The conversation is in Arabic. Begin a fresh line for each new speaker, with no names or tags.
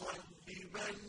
مصدبا